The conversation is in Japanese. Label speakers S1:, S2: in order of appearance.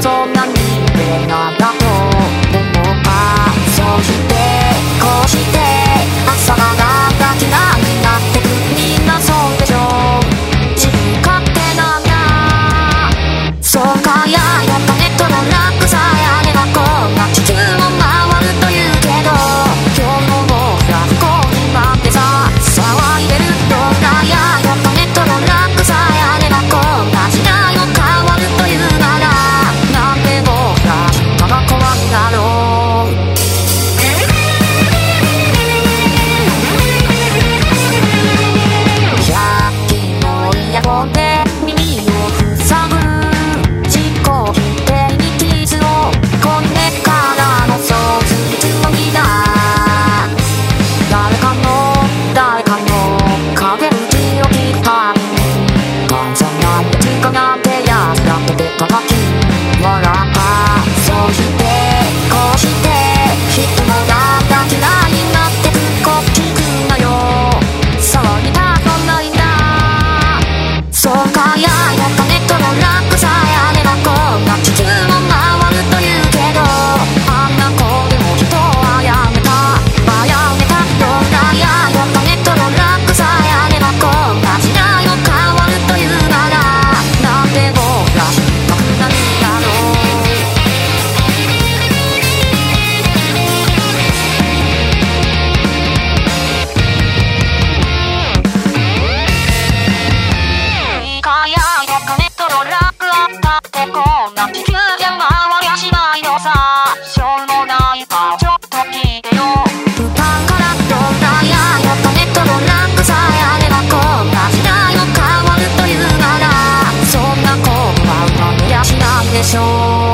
S1: そんなにでなら Now ロララだってこんな地球で回りゃしないのさしょうもないかちょっと聞いてよ。不安からどんなややっぱネットのなんかさえあればこんな時代も変わるというならそんな子はうまれやしないでしょう。